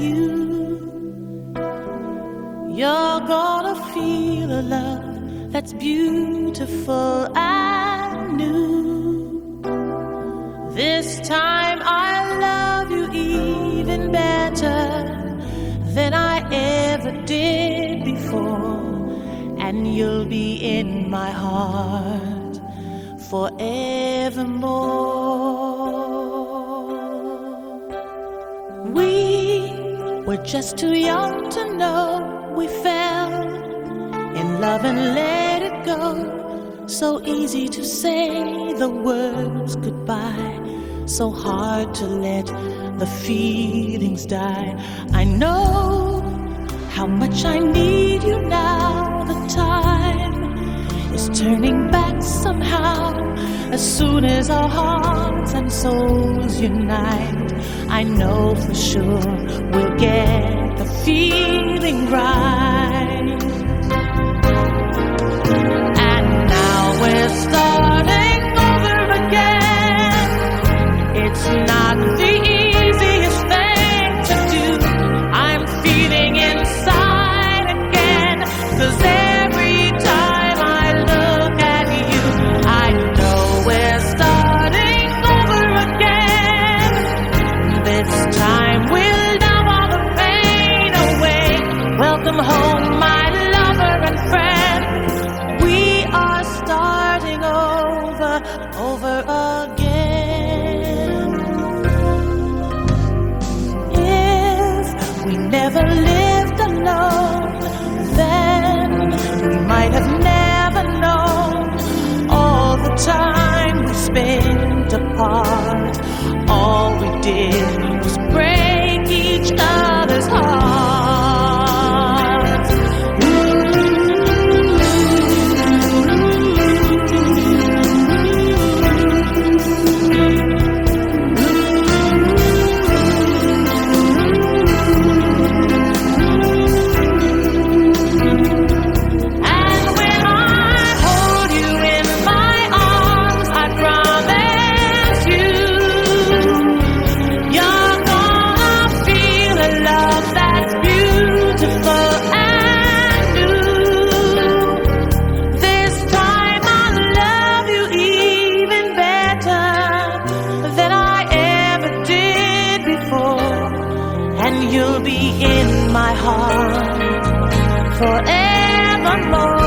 you, you're gonna feel a love that's beautiful and new. This time I love you even better than I ever did before, and you'll be in my heart forevermore. Just too young to know we fell in love and let it go. So easy to say the words goodbye, so hard to let the feelings die. I know how much I need As soon as our hearts and souls unite, I know for sure we'll get the feeling right. All we did in my heart forevermore.